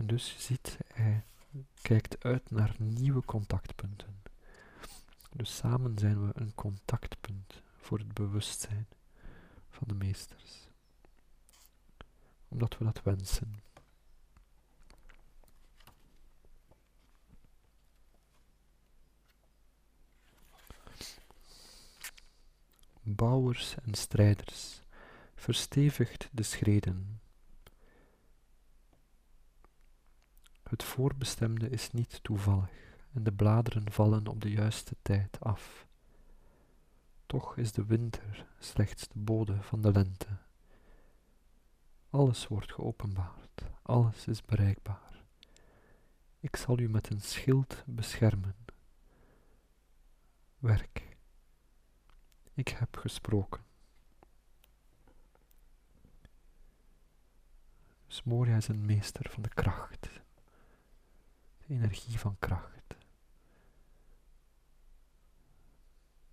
En dus je ziet, hij kijkt uit naar nieuwe contactpunten. Dus samen zijn we een contactpunt voor het bewustzijn van de meesters. Omdat we dat wensen. Bouwers en strijders, verstevigt de schreden. Het voorbestemde is niet toevallig en de bladeren vallen op de juiste tijd af. Toch is de winter slechts de bode van de lente. Alles wordt geopenbaard, alles is bereikbaar. Ik zal u met een schild beschermen. Werk. Ik heb gesproken. Dus Moria is een meester van de kracht, energie van kracht.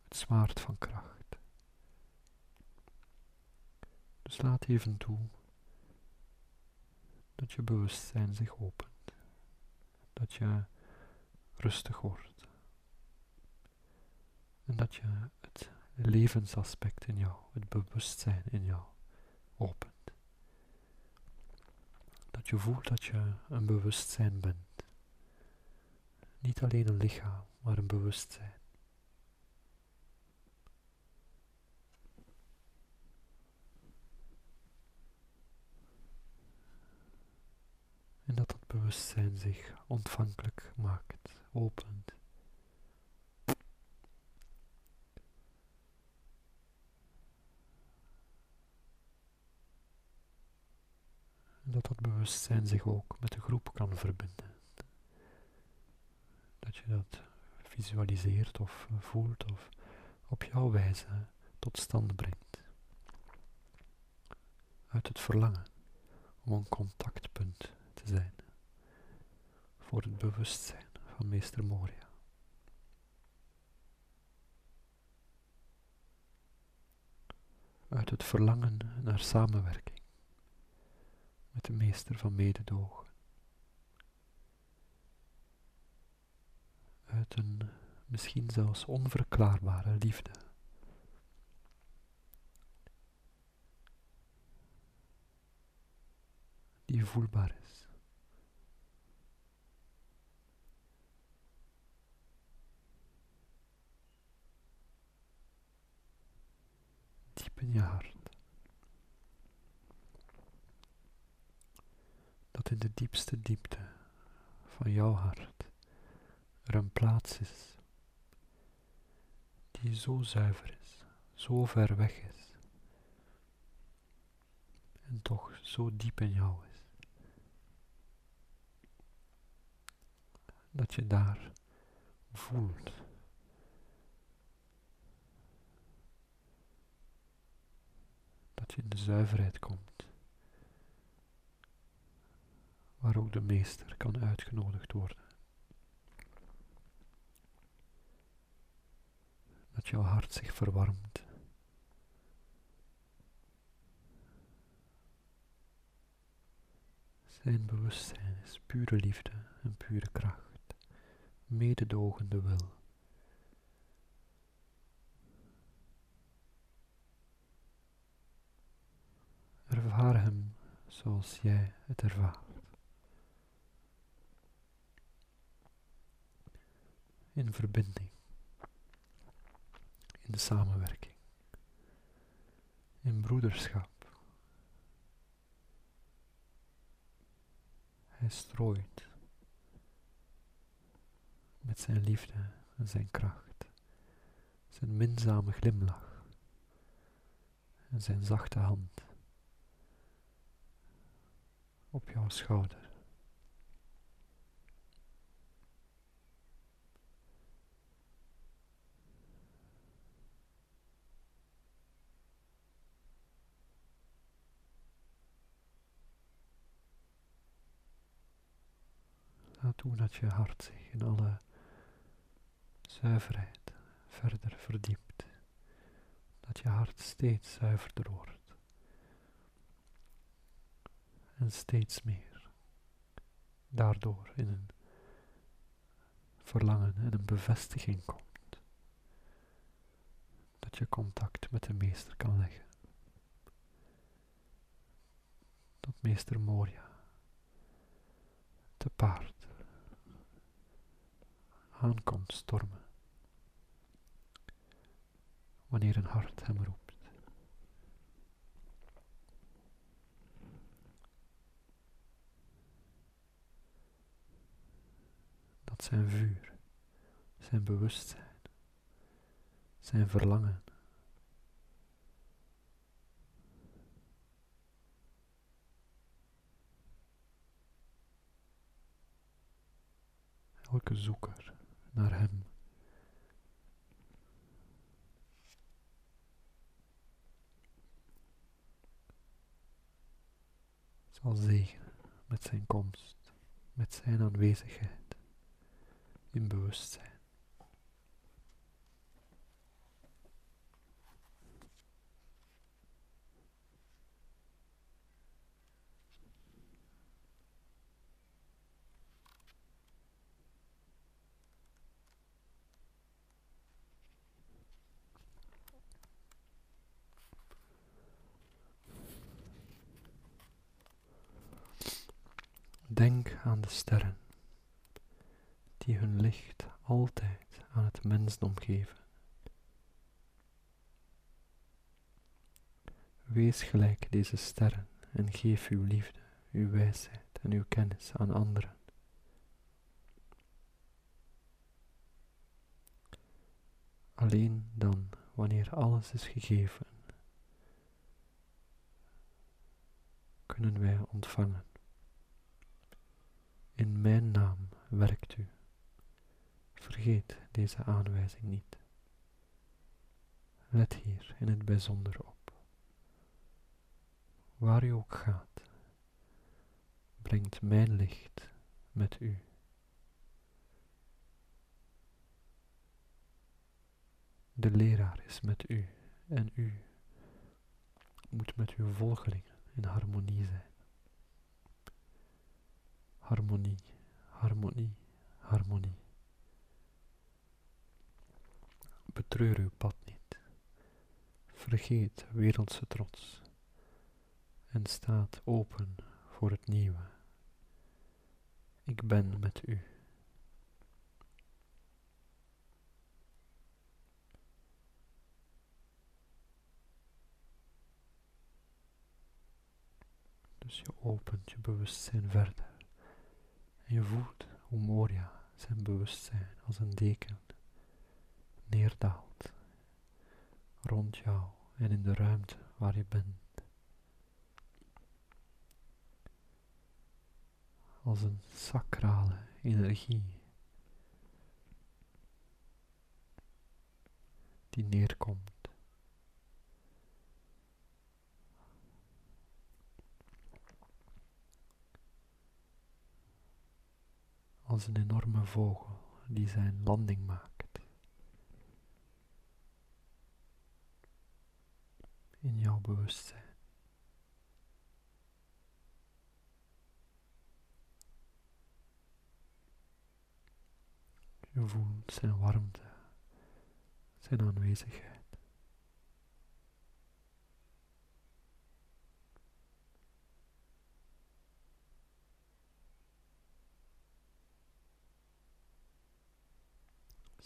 het zwaard van kracht. Dus laat even toe dat je bewustzijn zich opent, dat je rustig wordt en dat je het levensaspect in jou, het bewustzijn in jou opent. Dat je voelt dat je een bewustzijn bent. Niet alleen een lichaam, maar een bewustzijn. En dat het bewustzijn zich ontvankelijk maakt, opent. En dat dat bewustzijn zich ook met de groep kan verbinden. Dat je dat visualiseert of voelt of op jouw wijze tot stand brengt. Uit het verlangen om een contactpunt zijn voor het bewustzijn van meester Moria. Uit het verlangen naar samenwerking met de meester van mededogen. Uit een misschien zelfs onverklaarbare liefde. Die voelbaar is. in je hart. Dat in de diepste diepte van jouw hart er een plaats is die zo zuiver is, zo ver weg is en toch zo diep in jou is. Dat je daar voelt dat je in de zuiverheid komt, waar ook de meester kan uitgenodigd worden. Jouw hart zich verwarmt. Zijn bewustzijn is pure liefde en pure kracht, mededogende wil. Ervaar hem zoals jij het ervaart. In verbinding, in de samenwerking, in broederschap. Hij strooit met zijn liefde en zijn kracht, zijn minzame glimlach en zijn zachte hand op jouw schouder. Laat dat je hart zich in alle zuiverheid verder verdiept. Dat je hart steeds zuiverder wordt. En steeds meer daardoor in een verlangen en een bevestiging komt dat je contact met de meester kan leggen. Dat meester Moria te paard aankomt stormen wanneer een hart hem roept. Dat zijn vuur, zijn bewustzijn, zijn verlangen. Elke zoeker naar hem zal zegenen met zijn komst, met zijn aanwezigheid in bewustzijn. Denk aan sterren die hun licht altijd aan het mensdom geven. Wees gelijk deze sterren en geef uw liefde, uw wijsheid en uw kennis aan anderen. Alleen dan, wanneer alles is gegeven, kunnen wij ontvangen. In mijn naam werkt u. Vergeet deze aanwijzing niet. Let hier in het bijzonder op. Waar u ook gaat, brengt mijn licht met u. De leraar is met u en u moet met uw volgelingen in harmonie zijn. Harmonie, harmonie, harmonie. Betreur uw pad niet. Vergeet wereldse trots en staat open voor het nieuwe. Ik ben met u. Dus je opent je bewustzijn verder. En je voelt hoe Moria zijn bewustzijn als een deken neerdaalt rond jou en in de ruimte waar je bent. Als een sacrale energie die neerkomt. Als een enorme vogel die zijn landing maakt. in jouw bewustzijn. Je voelt zijn warmte, zijn aanwezigheid.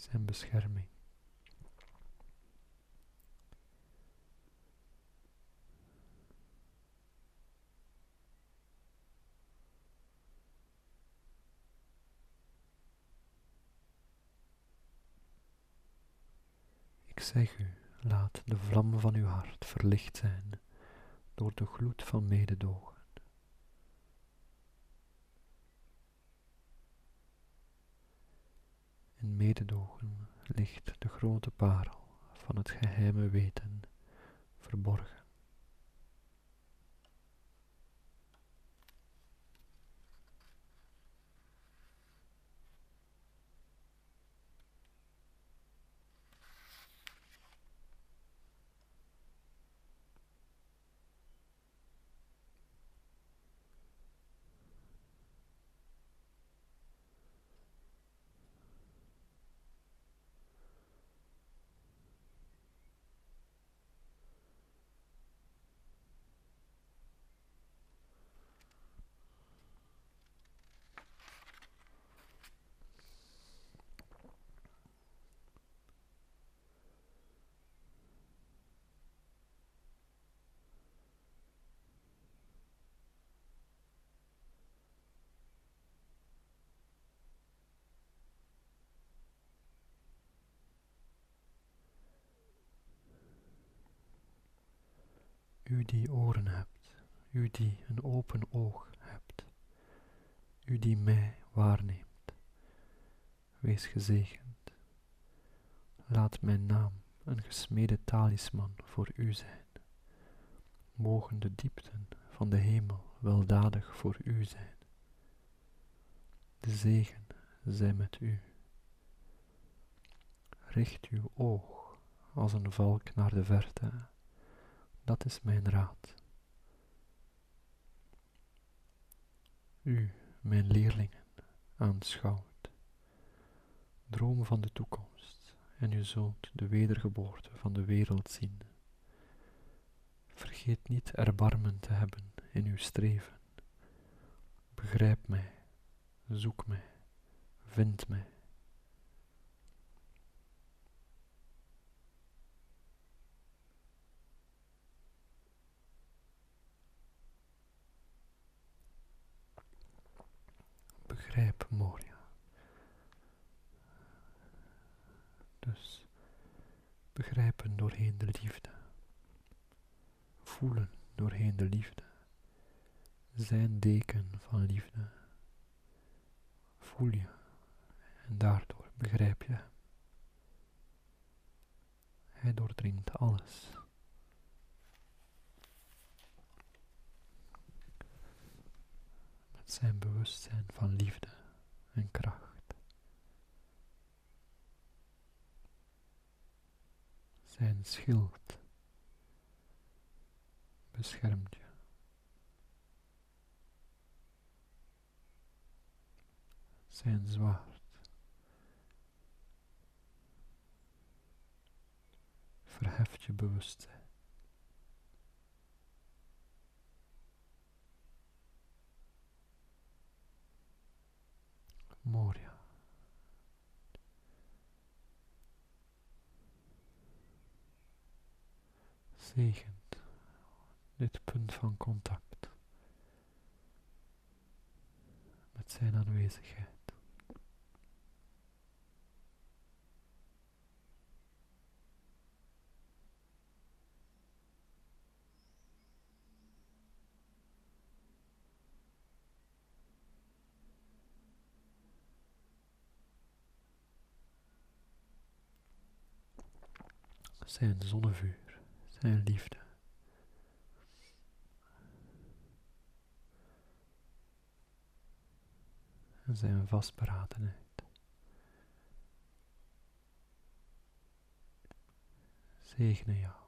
Zijn bescherming. Ik zeg u, laat de vlam van uw hart verlicht zijn door de gloed van mededogen. In mededogen ligt de grote parel van het geheime weten verborgen. U die oren hebt, u die een open oog hebt, u die mij waarneemt, wees gezegend. Laat mijn naam een gesmede talisman voor u zijn. Mogen de diepten van de hemel weldadig voor u zijn. De zegen zij met u. Richt uw oog als een valk naar de verte. Dat is mijn raad. U, mijn leerlingen, aanschouwt. Droom van de toekomst en u zult de wedergeboorte van de wereld zien. Vergeet niet erbarmen te hebben in uw streven. Begrijp mij, zoek mij, vind mij. Begrijp Moria. Dus begrijpen doorheen de liefde. Voelen doorheen de liefde. Zijn deken van liefde. Voel je en daardoor begrijp je. Hij doordringt alles. Met zijn bewustzijn van liefde en kracht. Zijn schild beschermt je. Zijn zwaard verheft je bewustzijn. Moria. Zegent dit punt van contact met zijn aanwezigheid. Zijn zonnevuur, zijn liefde. En zijn vastberadenheid. Zegene jou.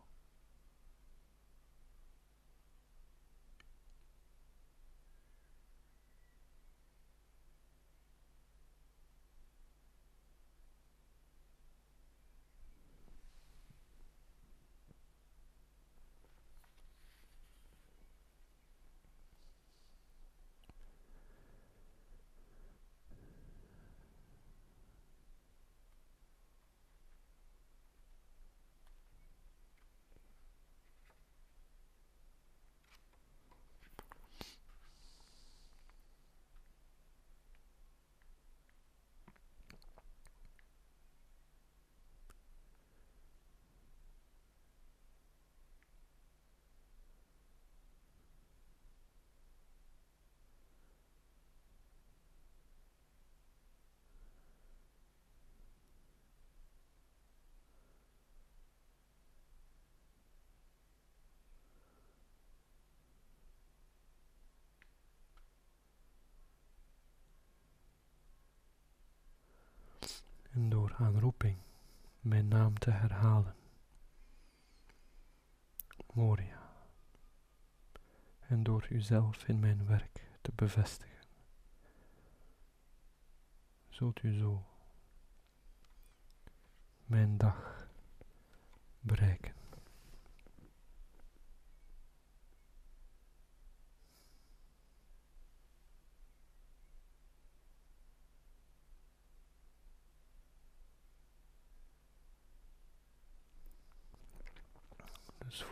En door aanroeping mijn naam te herhalen. Moria. En door uzelf in mijn werk te bevestigen. Zult u zo mijn dag bereiken.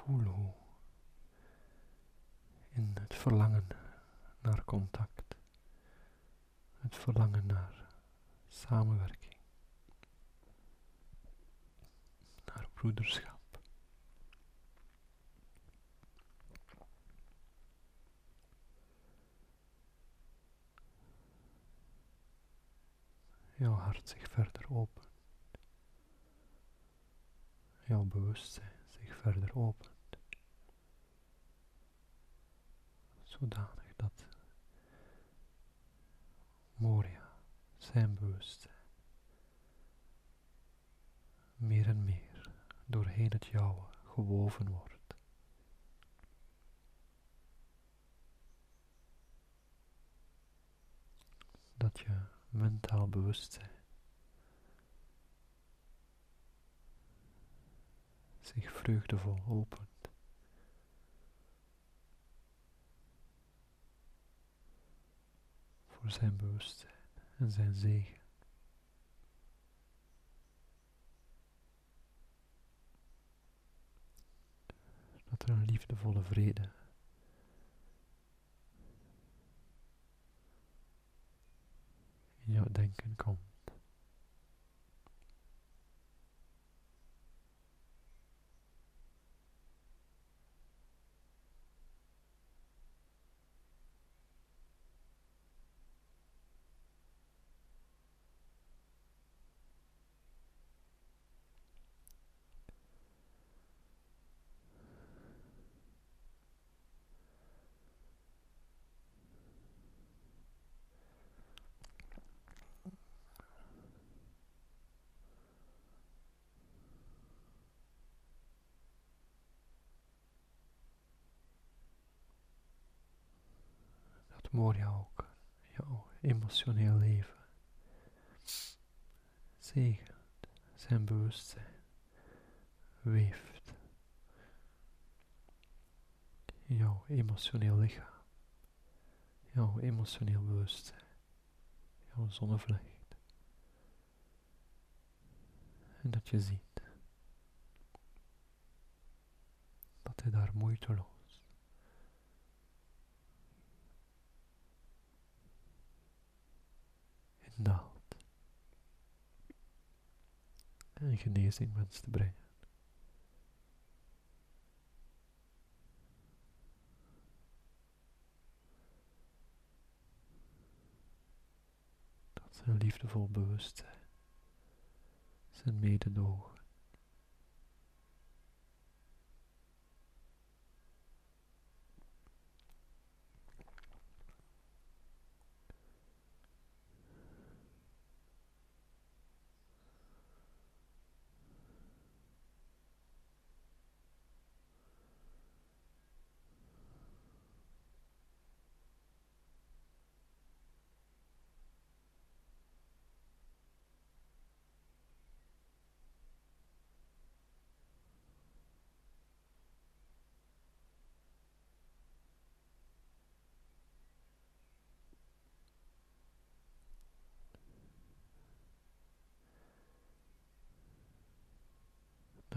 voel hoe in het verlangen naar contact, het verlangen naar samenwerking, naar broederschap. Jouw hart zich verder opent, jouw bewustzijn zich verder opent. Zodanig dat Moria, zijn bewustzijn, meer en meer doorheen het jouwe gewoven wordt. Dat je mentaal bewustzijn zich vreugdevol opent. Voor zijn bewustzijn en zijn zegen. Dat er een liefdevolle vrede in jouw denken komt. Moria ook. Jouw emotioneel leven. Zegent, zijn bewustzijn. Weeft jouw emotioneel lichaam, jouw emotioneel bewustzijn, jouw zonnevlecht. En dat je ziet dat hij daar moeiteloos daalt en genezing wenst te brengen. Dat zijn liefdevol bewustzijn, zijn mededogen.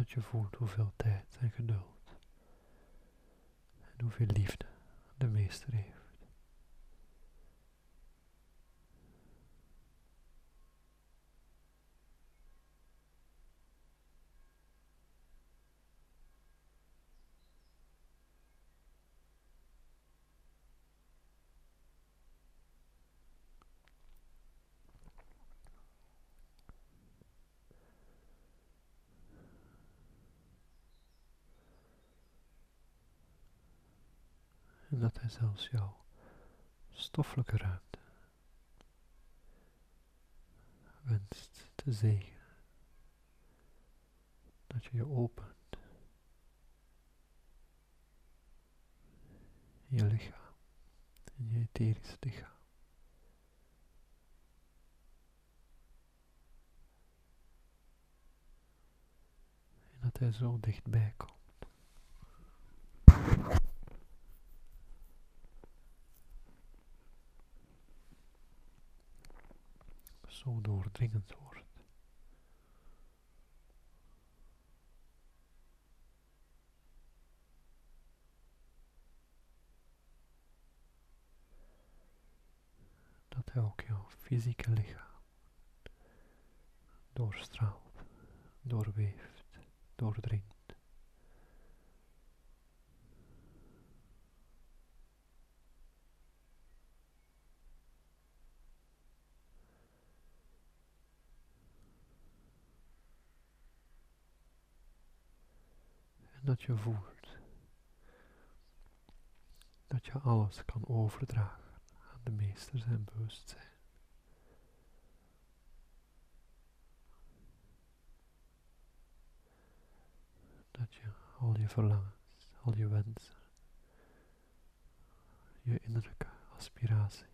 Dat je voelt hoeveel tijd en geduld en hoeveel liefde de meester heeft. En dat hij zelfs jouw stoffelijke ruimte wenst te zegenen. Dat je je opent je lichaam, in je etherische lichaam. En dat hij zo dichtbij komt. Zo doordringend wordt. Dat ook jouw fysieke lichaam doorstraalt, doorweeft, doordringt. Dat je voelt dat je alles kan overdragen aan de meester zijn bewustzijn. Dat je al je verlangens, al je wensen, je innerlijke aspiratie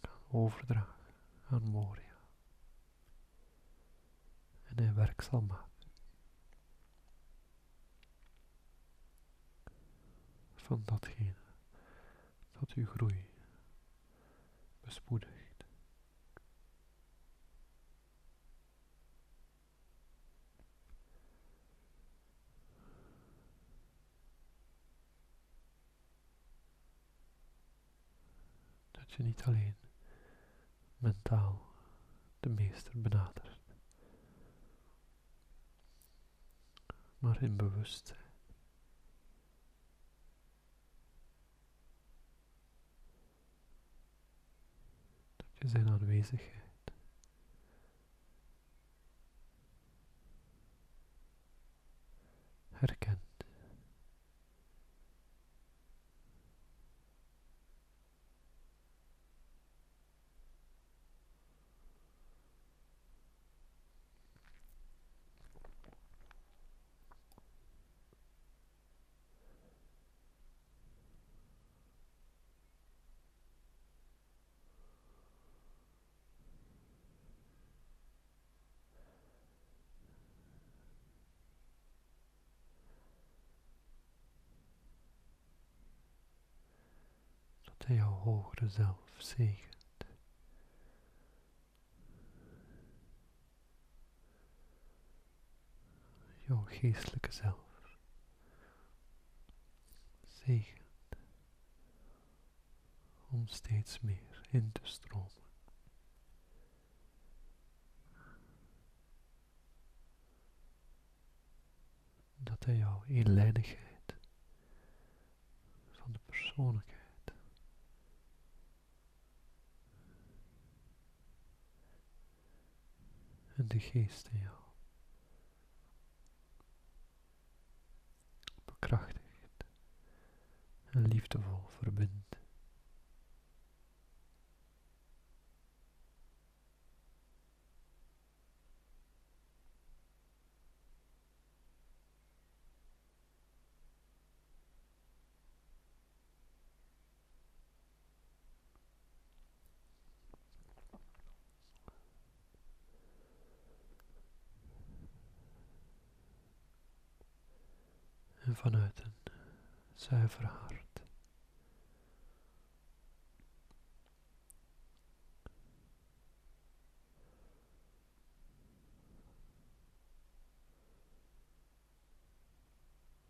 kan overdragen aan Moria en hij werk zal. Van datgene dat uw groei bespoedigt. Dat je niet alleen mentaal de meester benadert. maar in bewustzijn. Zijn aanwezigheid herkent. Dat jouw hogere zelf zegent. Jouw geestelijke zelf zegent om steeds meer in te stromen. Dat hij jouw eenlijnigheid van de persoonlijkheid en de geest in jou bekrachtigt en liefdevol verbindt. en vanuit een zuiver hart.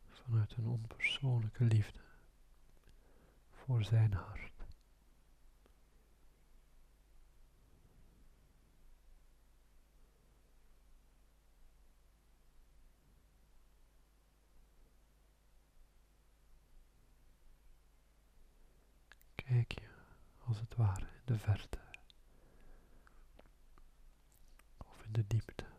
Vanuit een onpersoonlijke liefde voor zijn hart. kijk je als het ware in de verte of in de diepte.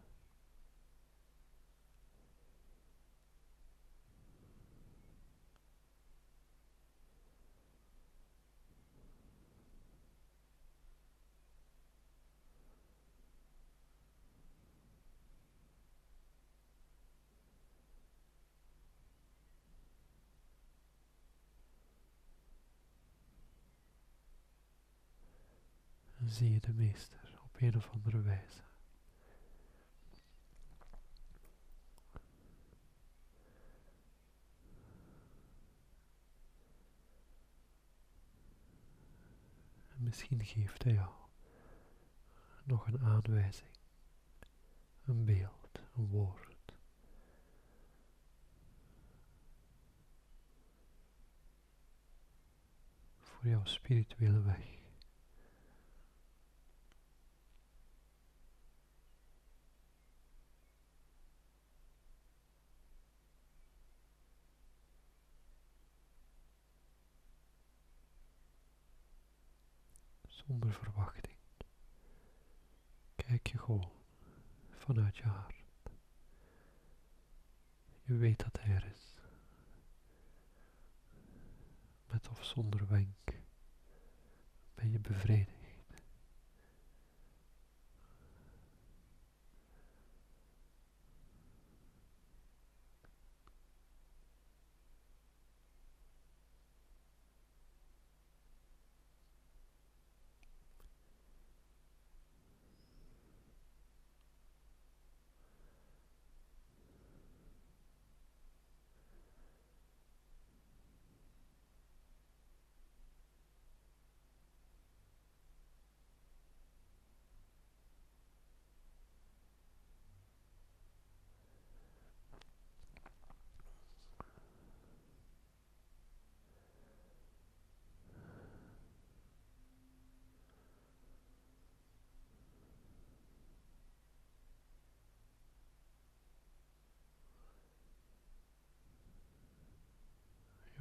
Zie je de meester op een of andere wijze. En misschien geeft hij jou nog een aanwijzing, een beeld, een woord. Voor jouw spirituele weg. Verwachting. Kijk je gewoon vanuit je hart Je weet dat hij er is. Met of zonder wenk ben je bevredigd.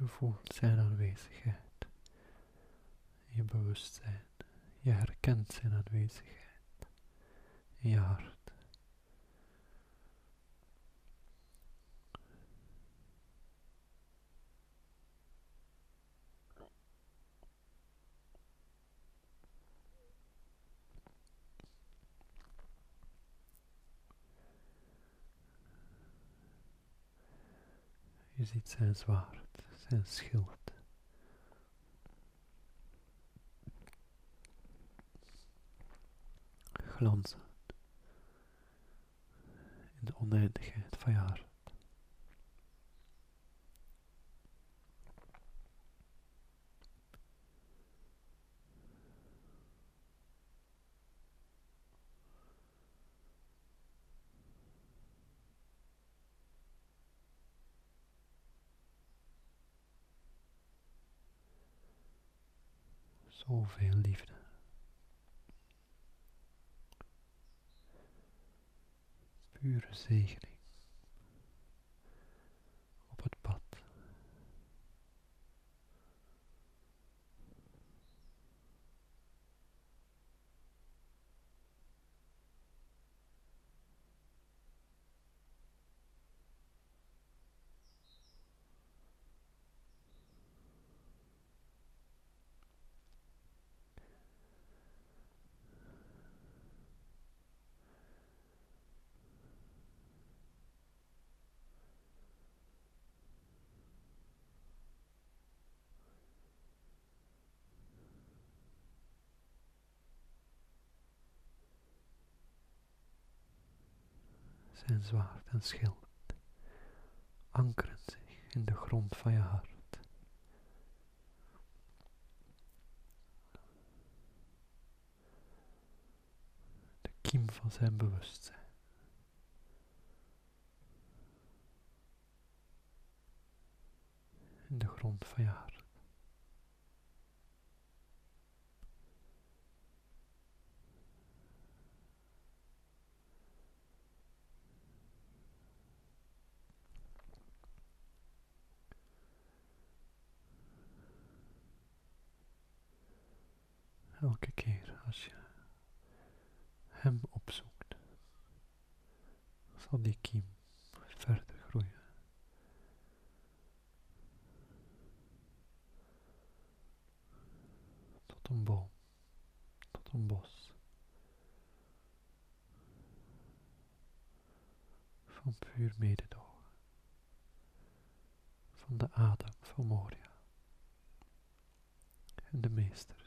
Je voelt zijn aanwezigheid. Je bewustzijn. Je herkent zijn aanwezigheid je hart. Je ziet zijn zwaard, zijn schild. Glanzend in de oneindigheid van je hart. Zoveel liefde. Pure zegening op het pad. Zijn zwaard en schild ankeren zich in de grond van je hart. De kiem van zijn bewustzijn. In de grond van je hart. Elke keer als je hem opzoekt, zal die kiem verder groeien. Tot een boom, tot een bos. Van puur mededogen. Van de adem van Moria. En de meesters.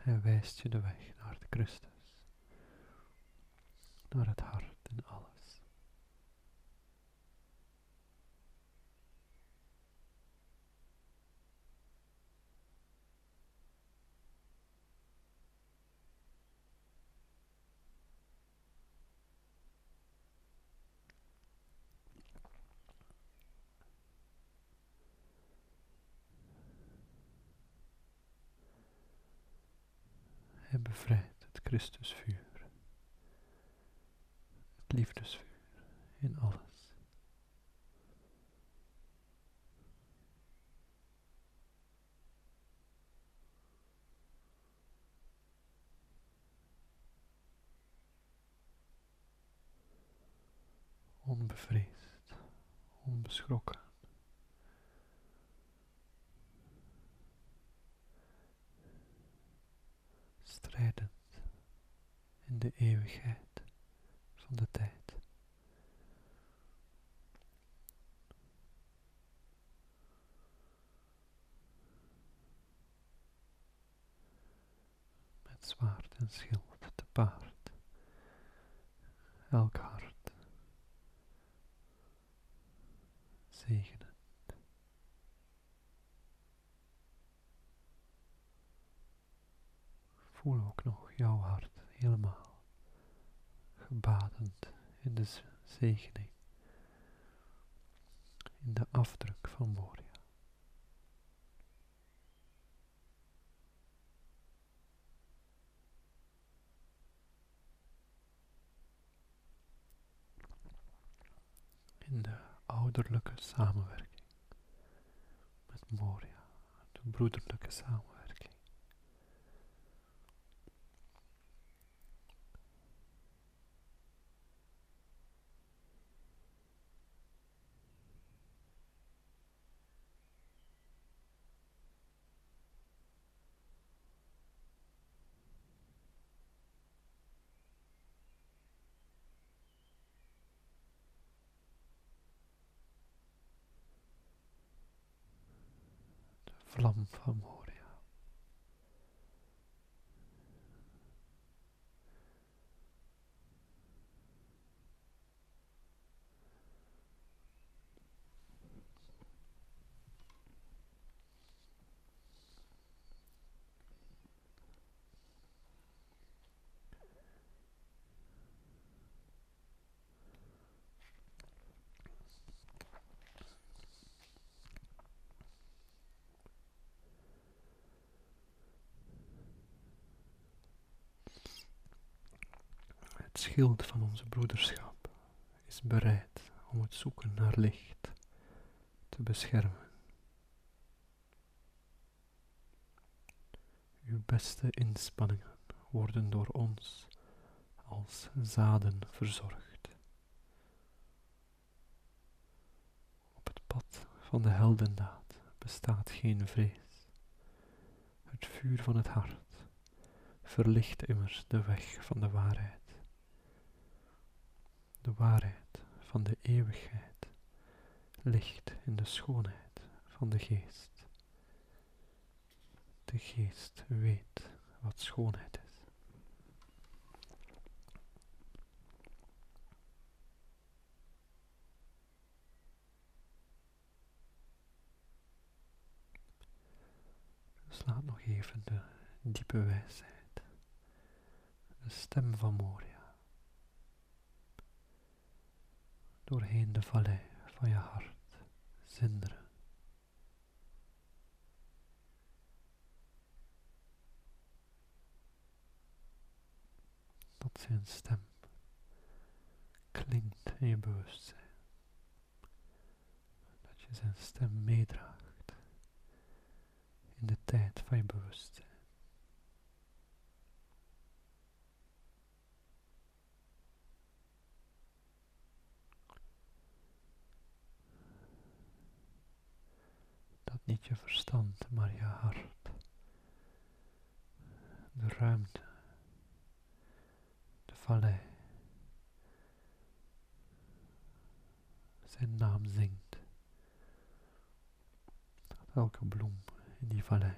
Hij wijst je de weg naar de Christus, naar het hart en alles. Hij bevrijdt het Christusvuur, het liefdesvuur in alles. Onbevreesd, onbeschrokken. Strijdend in de eeuwigheid van de tijd. Met zwaard en schild te paard, elk hart zegenend. Voel ook nog jouw hart helemaal gebadend in de zegening, in de afdruk van Moria. In de ouderlijke samenwerking met Moria, de broederlijke samenwerking. Vlam van Moria. Het schild van onze broederschap is bereid om het zoeken naar licht te beschermen. Uw beste inspanningen worden door ons als zaden verzorgd. Op het pad van de heldendaad bestaat geen vrees. Het vuur van het hart verlicht immers de weg van de waarheid de waarheid van de eeuwigheid ligt in de schoonheid van de geest. De geest weet wat schoonheid is. Slaat nog even de diepe wijsheid, de stem van Moria. Doorheen de vallei van je hart zinderen. Dat zijn stem klinkt in je bewustzijn. Dat je zijn stem meedraagt in de tijd van je bewustzijn. Niet je verstand, maar je hart. De ruimte, de vallei. Zijn naam zingt. Elke bloem in die vallei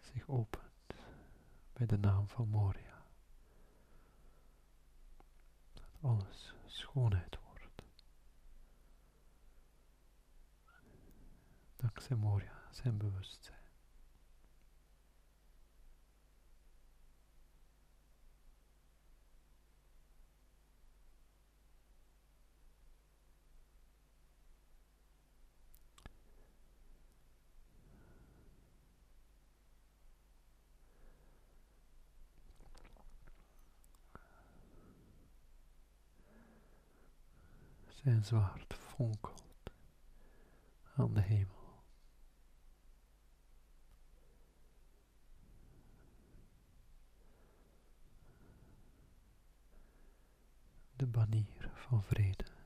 zich opent bij de naam van Moria. Alles schoonheid wordt. dankzij Moria, zijn bewustzijn. Zijn zwaard fonkelt aan de hemel. Banier van vrede.